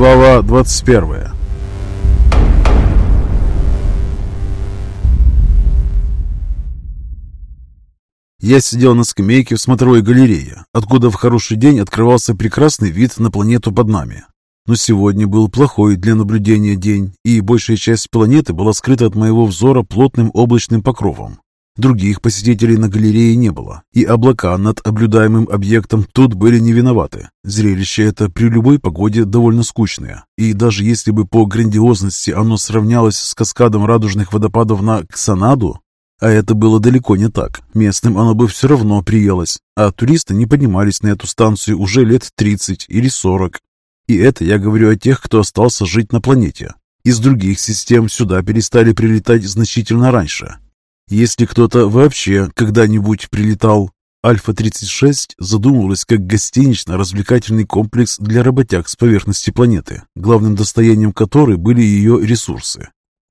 Глава 21 Я сидел на скамейке в смотровой галерее, откуда в хороший день открывался прекрасный вид на планету под нами. Но сегодня был плохой для наблюдения день, и большая часть планеты была скрыта от моего взора плотным облачным покровом. Других посетителей на галерее не было, и облака над наблюдаемым объектом тут были не виноваты. Зрелище это при любой погоде довольно скучное, и даже если бы по грандиозности оно сравнялось с каскадом радужных водопадов на Ксанаду, а это было далеко не так. Местным оно бы все равно приелось. А туристы не поднимались на эту станцию уже лет 30 или 40. И это я говорю о тех, кто остался жить на планете. Из других систем сюда перестали прилетать значительно раньше. Если кто-то вообще когда-нибудь прилетал, Альфа-36 задумывалась как гостинично-развлекательный комплекс для работяг с поверхности планеты, главным достоянием которой были ее ресурсы.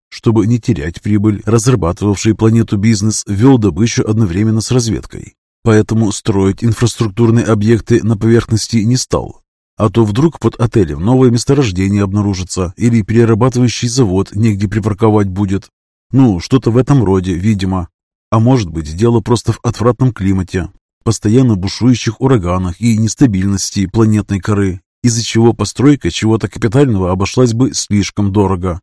Чтобы не терять прибыль, разрабатывавший планету бизнес вел добычу одновременно с разведкой. Поэтому строить инфраструктурные объекты на поверхности не стал. А то вдруг под отелем новое месторождение обнаружится или перерабатывающий завод негде припарковать будет. Ну, что-то в этом роде, видимо. А может быть, дело просто в отвратном климате, постоянно бушующих ураганах и нестабильности планетной коры, из-за чего постройка чего-то капитального обошлась бы слишком дорого.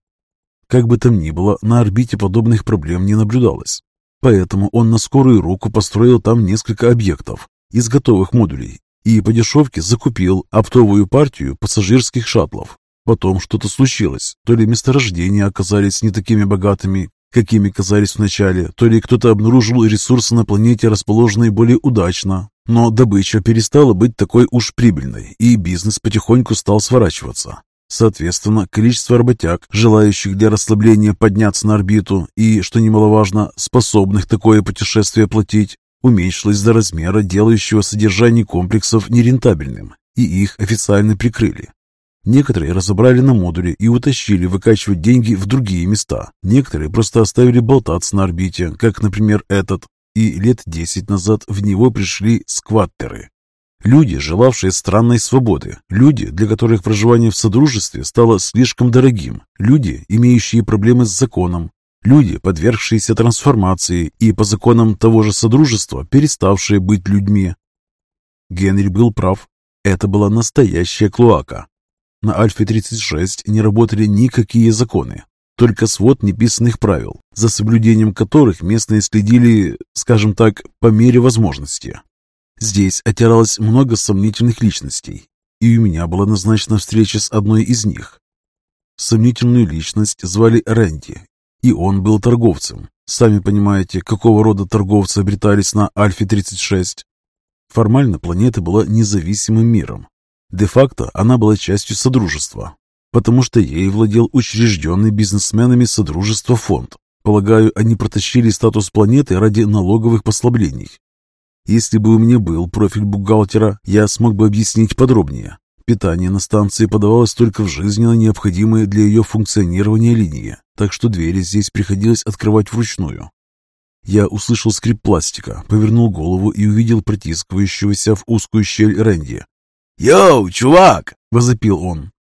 Как бы там ни было, на орбите подобных проблем не наблюдалось. Поэтому он на скорую руку построил там несколько объектов из готовых модулей и по дешевке закупил оптовую партию пассажирских шаттлов. Потом что-то случилось, то ли месторождения оказались не такими богатыми, какими казались вначале, то ли кто-то обнаружил ресурсы на планете, расположенные более удачно, но добыча перестала быть такой уж прибыльной, и бизнес потихоньку стал сворачиваться. Соответственно, количество работяг, желающих для расслабления подняться на орбиту и, что немаловажно, способных такое путешествие платить, уменьшилось до размера, делающего содержание комплексов нерентабельным, и их официально прикрыли. Некоторые разобрали на модули и утащили выкачивать деньги в другие места. Некоторые просто оставили болтаться на орбите, как, например, этот. И лет десять назад в него пришли скваттеры, Люди, желавшие странной свободы, люди, для которых проживание в содружестве стало слишком дорогим, люди, имеющие проблемы с законом, люди, подвергшиеся трансформации и по законам того же содружества переставшие быть людьми. Генри был прав. Это была настоящая клоака. На Альфе-36 не работали никакие законы, только свод неписанных правил, за соблюдением которых местные следили, скажем так, по мере возможности. Здесь отиралось много сомнительных личностей, и у меня была назначена встреча с одной из них. Сомнительную личность звали Рэнди, и он был торговцем. Сами понимаете, какого рода торговцы обретались на Альфе-36. Формально планета была независимым миром. Де-факто она была частью Содружества, потому что ей владел учрежденный бизнесменами Содружества фонд. Полагаю, они протащили статус планеты ради налоговых послаблений. Если бы у меня был профиль бухгалтера, я смог бы объяснить подробнее. Питание на станции подавалось только в жизненно необходимые для ее функционирования линии, так что двери здесь приходилось открывать вручную. Я услышал скрип пластика, повернул голову и увидел протискивающегося в узкую щель Рэнди. «Йоу, чувак!» — возопил он.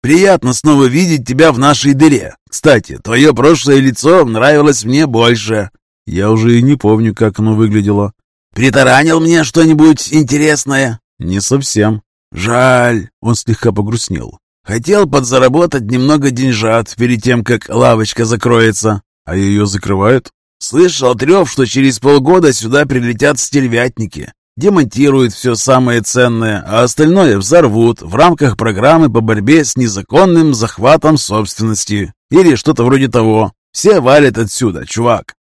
«Приятно снова видеть тебя в нашей дыре. Кстати, твое прошлое лицо нравилось мне больше». Я уже и не помню, как оно выглядело. Притаранил мне что-нибудь интересное?» «Не совсем». «Жаль», — он слегка погрустнел. «Хотел подзаработать немного деньжат перед тем, как лавочка закроется». «А ее закрывают?» «Слышал трев, что через полгода сюда прилетят стервятники. Демонтируют все самое ценное, а остальное взорвут в рамках программы по борьбе с незаконным захватом собственности. Или что-то вроде того. Все валят отсюда, чувак.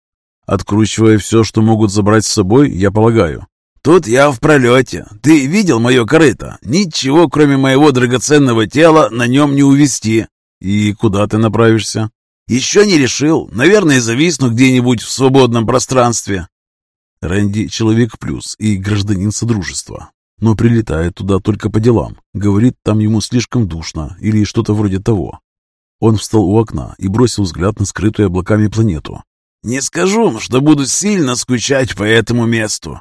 Откручивая все, что могут забрать с собой, я полагаю. «Тут я в пролете. Ты видел мое корыто? Ничего, кроме моего драгоценного тела, на нем не увезти». «И куда ты направишься?» «Еще не решил. Наверное, зависну где-нибудь в свободном пространстве». Рэнди — человек плюс и гражданин Содружества, но прилетает туда только по делам. Говорит, там ему слишком душно или что-то вроде того. Он встал у окна и бросил взгляд на скрытую облаками планету. Не скажу, что буду сильно скучать по этому месту.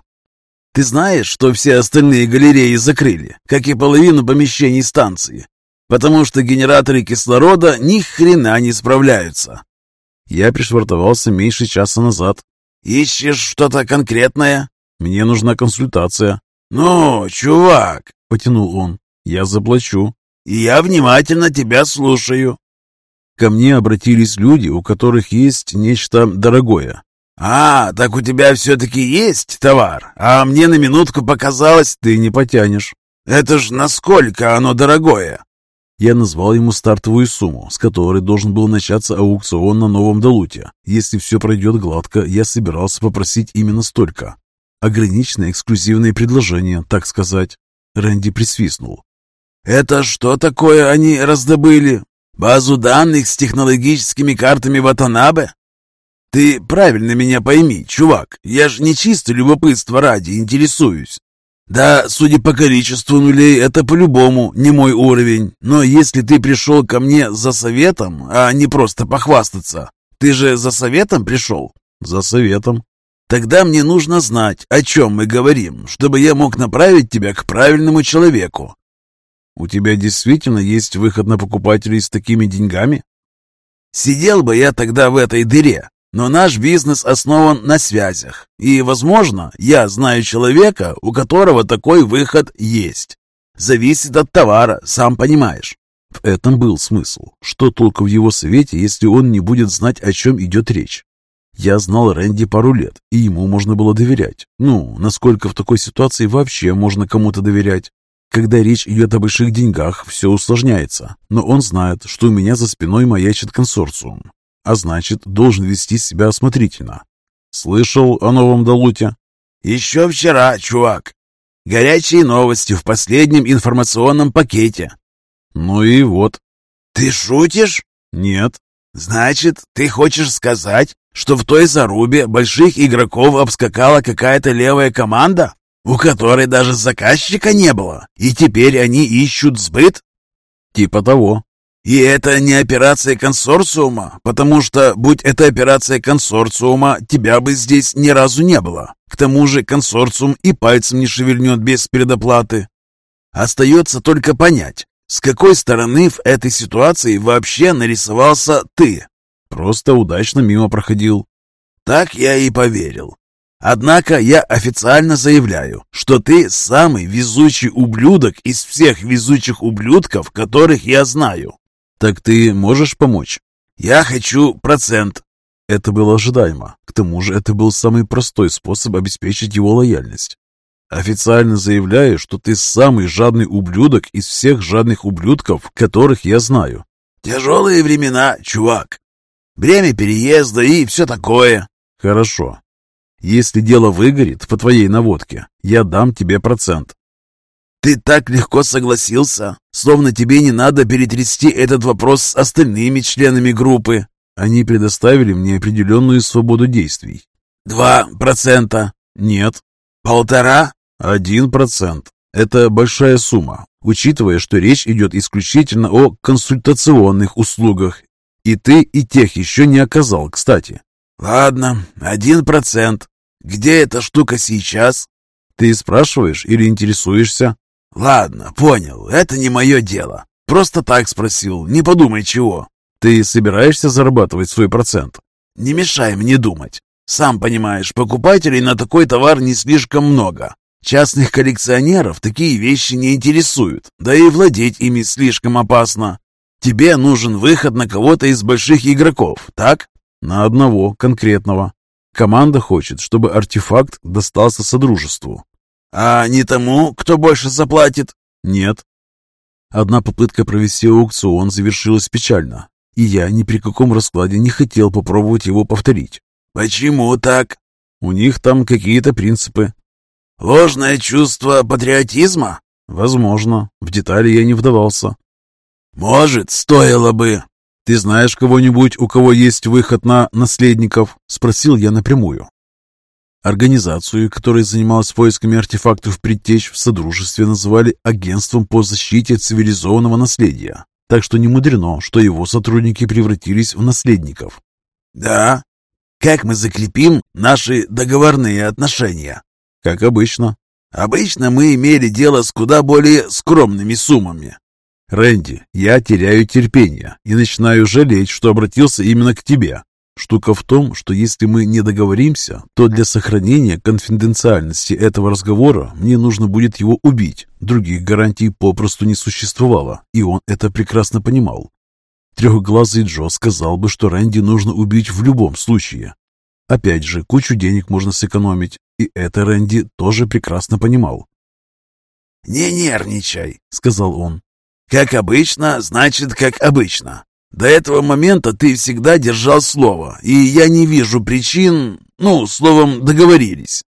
Ты знаешь, что все остальные галереи закрыли, как и половину помещений станции? потому что генераторы кислорода ни хрена не справляются. Я пришвартовался меньше часа назад. Ищешь что-то конкретное? Мне нужна консультация. Ну, чувак, потянул он. Я заплачу. Я внимательно тебя слушаю. Ко мне обратились люди, у которых есть нечто дорогое. «А, так у тебя все-таки есть товар, а мне на минутку показалось, ты не потянешь. Это ж насколько оно дорогое!» Я назвал ему стартовую сумму, с которой должен был начаться аукцион на новом Далуте. Если все пройдет гладко, я собирался попросить именно столько. Ограниченное эксклюзивное предложение, так сказать. Рэнди присвистнул. «Это что такое они раздобыли? Базу данных с технологическими картами Ватанабе? Ты правильно меня пойми, чувак, я ж не чисто любопытство ради интересуюсь. Да, судя по количеству нулей, это по-любому не мой уровень. Но если ты пришел ко мне за советом, а не просто похвастаться, ты же за советом пришел? За советом. Тогда мне нужно знать, о чем мы говорим, чтобы я мог направить тебя к правильному человеку. У тебя действительно есть выход на покупателей с такими деньгами? Сидел бы я тогда в этой дыре, но наш бизнес основан на связях, и, возможно, я знаю человека, у которого такой выход есть. Зависит от товара, сам понимаешь. В этом был смысл. Что толку в его совете, если он не будет знать, о чем идет речь? Я знал Рэнди пару лет, и ему можно было доверять. Ну, насколько в такой ситуации вообще можно кому-то доверять? Когда речь идет о больших деньгах, все усложняется. Но он знает, что у меня за спиной маячит консорциум а значит, должен вести себя осмотрительно. Слышал о новом Далуте? Еще вчера, чувак. Горячие новости в последнем информационном пакете. Ну и вот. Ты шутишь? Нет. Значит, ты хочешь сказать, что в той зарубе больших игроков обскакала какая-то левая команда, у которой даже заказчика не было, и теперь они ищут сбыт? Типа того. И это не операция консорциума, потому что, будь это операция консорциума, тебя бы здесь ни разу не было. К тому же консорциум и пальцем не шевельнет без предоплаты. Остается только понять, с какой стороны в этой ситуации вообще нарисовался ты. Просто удачно мимо проходил. Так я и поверил. Однако я официально заявляю, что ты самый везучий ублюдок из всех везучих ублюдков, которых я знаю. «Так ты можешь помочь?» «Я хочу процент». Это было ожидаемо. К тому же это был самый простой способ обеспечить его лояльность. Официально заявляю, что ты самый жадный ублюдок из всех жадных ублюдков, которых я знаю. Тяжелые времена, чувак. Время переезда и все такое. Хорошо. Если дело выгорит по твоей наводке, я дам тебе процент. Ты так легко согласился, словно тебе не надо перетрясти этот вопрос с остальными членами группы. Они предоставили мне определенную свободу действий. Два процента. Нет. Полтора? Один процент. Это большая сумма, учитывая, что речь идет исключительно о консультационных услугах. И ты и тех еще не оказал, кстати. Ладно, один процент. Где эта штука сейчас? Ты спрашиваешь или интересуешься? «Ладно, понял, это не мое дело. Просто так спросил, не подумай чего». «Ты собираешься зарабатывать свой процент?» «Не мешай мне думать. Сам понимаешь, покупателей на такой товар не слишком много. Частных коллекционеров такие вещи не интересуют, да и владеть ими слишком опасно. Тебе нужен выход на кого-то из больших игроков, так?» «На одного конкретного. Команда хочет, чтобы артефакт достался Содружеству. «А не тому, кто больше заплатит?» «Нет». Одна попытка провести аукцион завершилась печально, и я ни при каком раскладе не хотел попробовать его повторить. «Почему так?» «У них там какие-то принципы». «Ложное чувство патриотизма?» «Возможно. В детали я не вдавался». «Может, стоило бы». «Ты знаешь кого-нибудь, у кого есть выход на наследников?» – спросил я напрямую. Организацию, которая занималась поисками артефактов предтеч, в Содружестве называли Агентством по защите цивилизованного наследия. Так что не мудрено, что его сотрудники превратились в наследников. «Да? Как мы закрепим наши договорные отношения?» «Как обычно». «Обычно мы имели дело с куда более скромными суммами». «Рэнди, я теряю терпение и начинаю жалеть, что обратился именно к тебе. Штука в том, что если мы не договоримся, то для сохранения конфиденциальности этого разговора мне нужно будет его убить. Других гарантий попросту не существовало, и он это прекрасно понимал. Трехглазый Джо сказал бы, что Рэнди нужно убить в любом случае. Опять же, кучу денег можно сэкономить, и это Рэнди тоже прекрасно понимал. «Не нервничай», — сказал он. «Как обычно, значит, как обычно. До этого момента ты всегда держал слово, и я не вижу причин, ну, словом, договорились.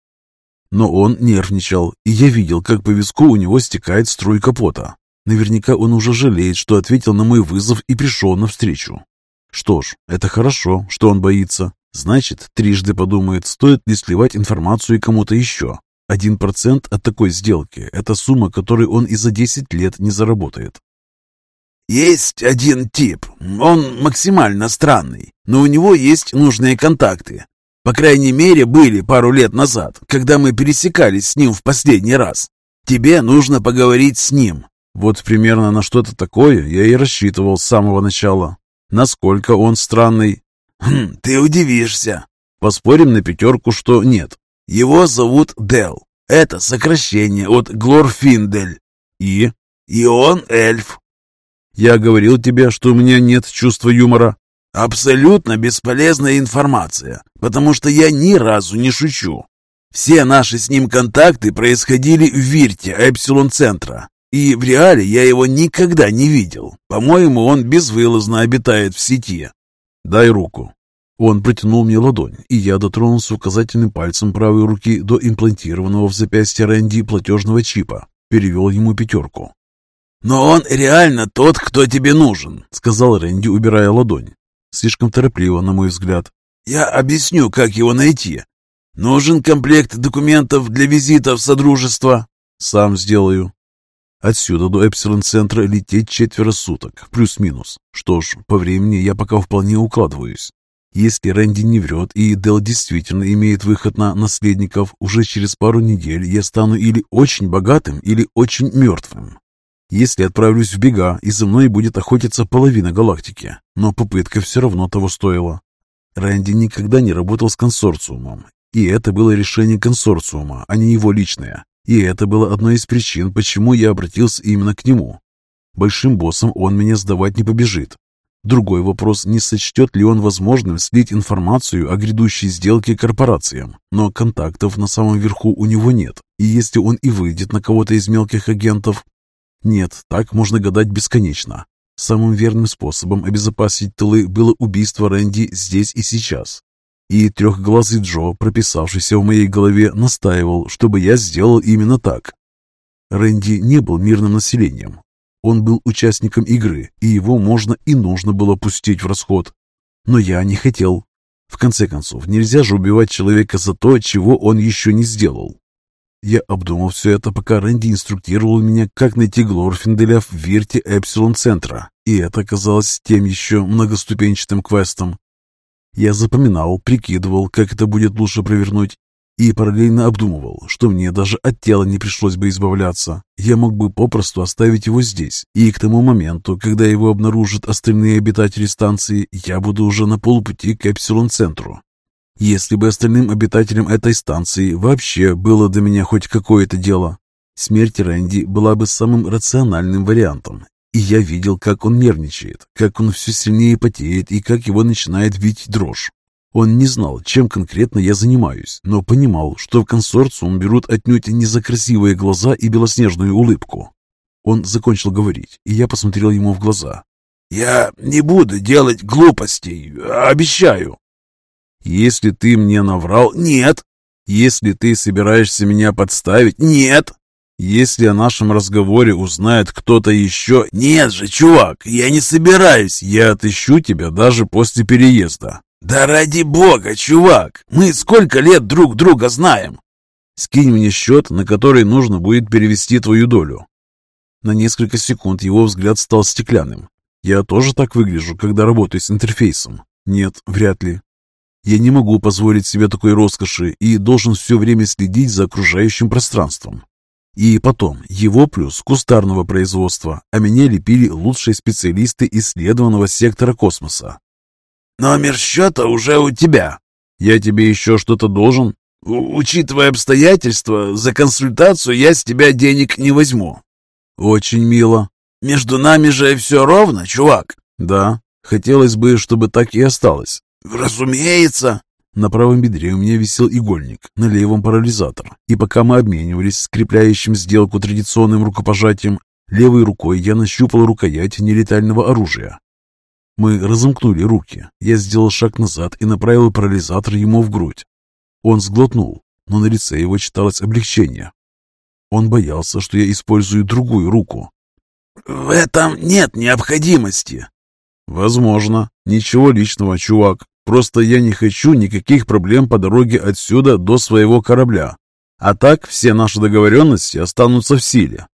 Но он нервничал, и я видел, как по виску у него стекает струйка пота. Наверняка он уже жалеет, что ответил на мой вызов и пришел навстречу. Что ж, это хорошо, что он боится. Значит, трижды подумает, стоит ли сливать информацию кому-то еще. Один процент от такой сделки – это сумма, которую он и за 10 лет не заработает. Есть один тип. Он максимально странный, но у него есть нужные контакты. По крайней мере, были пару лет назад, когда мы пересекались с ним в последний раз. Тебе нужно поговорить с ним. Вот примерно на что-то такое я и рассчитывал с самого начала. Насколько он странный? Хм, ты удивишься. Поспорим на пятерку, что нет. Его зовут Дел. Это сокращение от Глорфиндель. И? И он эльф. Я говорил тебе, что у меня нет чувства юмора. Абсолютно бесполезная информация, потому что я ни разу не шучу. Все наши с ним контакты происходили в Вирте Эпсилон-центра, и в реале я его никогда не видел. По-моему, он безвылазно обитает в сети. Дай руку. Он протянул мне ладонь, и я дотронулся указательным пальцем правой руки до имплантированного в запястье Рэнди платежного чипа. Перевел ему пятерку. «Но он реально тот, кто тебе нужен», — сказал Рэнди, убирая ладонь. Слишком торопливо, на мой взгляд. «Я объясню, как его найти. Нужен комплект документов для визита в Содружество?» «Сам сделаю». Отсюда до Эпсилон-центра лететь четверо суток, плюс-минус. Что ж, по времени я пока вполне укладываюсь. Если Рэнди не врет и Дел действительно имеет выход на наследников, уже через пару недель я стану или очень богатым, или очень мертвым. Если отправлюсь в бега, и за мной будет охотиться половина галактики. Но попытка все равно того стоила. Рэнди никогда не работал с консорциумом. И это было решение консорциума, а не его личное. И это было одной из причин, почему я обратился именно к нему. Большим боссом он меня сдавать не побежит. Другой вопрос, не сочтет ли он возможным слить информацию о грядущей сделке корпорациям. Но контактов на самом верху у него нет. И если он и выйдет на кого-то из мелких агентов, нет, так можно гадать бесконечно. Самым верным способом обезопасить тылы было убийство Рэнди здесь и сейчас. И трехглазый Джо, прописавшийся в моей голове, настаивал, чтобы я сделал именно так. Рэнди не был мирным населением. Он был участником игры, и его можно и нужно было пустить в расход. Но я не хотел. В конце концов, нельзя же убивать человека за то, чего он еще не сделал. Я обдумал все это, пока Рэнди инструктировал меня, как найти Глорфинделя в Вирте Эпсилон-центра, и это оказалось тем еще многоступенчатым квестом. Я запоминал, прикидывал, как это будет лучше провернуть, и параллельно обдумывал, что мне даже от тела не пришлось бы избавляться. Я мог бы попросту оставить его здесь, и к тому моменту, когда его обнаружат остальные обитатели станции, я буду уже на полпути к Эпсилон-центру. Если бы остальным обитателям этой станции вообще было до меня хоть какое-то дело, смерть Рэнди была бы самым рациональным вариантом. И я видел, как он нервничает, как он все сильнее потеет и как его начинает бить дрожь. Он не знал, чем конкретно я занимаюсь, но понимал, что в консорциум берут отнюдь не за красивые глаза и белоснежную улыбку. Он закончил говорить, и я посмотрел ему в глаза. «Я не буду делать глупостей, обещаю!» Если ты мне наврал, нет. Если ты собираешься меня подставить, нет. Если о нашем разговоре узнает кто-то еще, нет же, чувак, я не собираюсь. Я отыщу тебя даже после переезда. Да ради бога, чувак, мы сколько лет друг друга знаем. Скинь мне счет, на который нужно будет перевести твою долю. На несколько секунд его взгляд стал стеклянным. Я тоже так выгляжу, когда работаю с интерфейсом? Нет, вряд ли. Я не могу позволить себе такой роскоши и должен все время следить за окружающим пространством. И потом, его плюс кустарного производства, а меня лепили лучшие специалисты исследованного сектора космоса. «Номер счета уже у тебя». «Я тебе еще что-то должен?» У «Учитывая обстоятельства, за консультацию я с тебя денег не возьму». «Очень мило». «Между нами же все ровно, чувак?» «Да, хотелось бы, чтобы так и осталось». «Разумеется». На правом бедре у меня висел игольник, на левом парализатор. И пока мы обменивались скрепляющим сделку традиционным рукопожатием, левой рукой я нащупал рукоять нелетального оружия. Мы разомкнули руки. Я сделал шаг назад и направил парализатор ему в грудь. Он сглотнул, но на лице его читалось облегчение. Он боялся, что я использую другую руку. «В этом нет необходимости». «Возможно. Ничего личного, чувак. Просто я не хочу никаких проблем по дороге отсюда до своего корабля. А так все наши договоренности останутся в силе.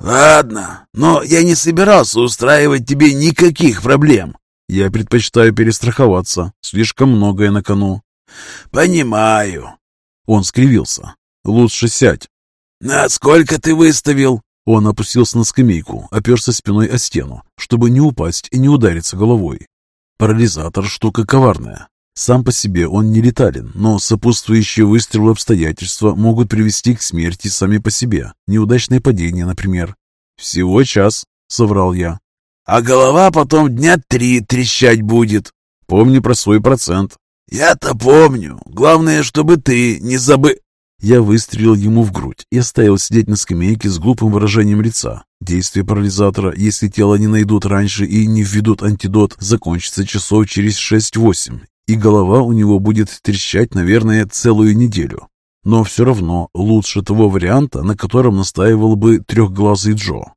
«Ладно, но я не собирался устраивать тебе никаких проблем». «Я предпочитаю перестраховаться. Слишком многое на кону». «Понимаю». Он скривился. «Лучше сядь». «На сколько ты выставил?» Он опустился на скамейку, оперся спиной о стену, чтобы не упасть и не удариться головой. Парализатор – штука коварная. Сам по себе он не летален, но сопутствующие выстрелы обстоятельства могут привести к смерти сами по себе. Неудачное падение, например. «Всего час», — соврал я. «А голова потом дня три трещать будет». «Помни про свой процент». «Я-то помню. Главное, чтобы ты не забы...» Я выстрелил ему в грудь и оставил сидеть на скамейке с глупым выражением лица. Действие парализатора, если тело не найдут раньше и не введут антидот, закончится часов через 6-8, и голова у него будет трещать, наверное, целую неделю. Но все равно лучше того варианта, на котором настаивал бы трехглазый Джо.